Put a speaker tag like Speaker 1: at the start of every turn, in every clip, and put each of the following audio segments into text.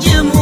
Speaker 1: Jim.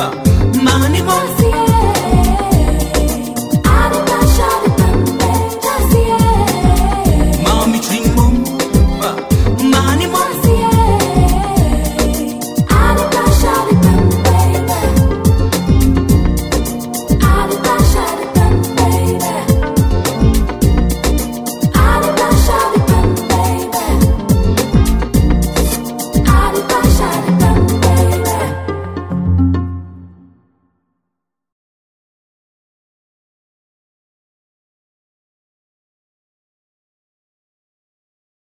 Speaker 1: Money
Speaker 2: won't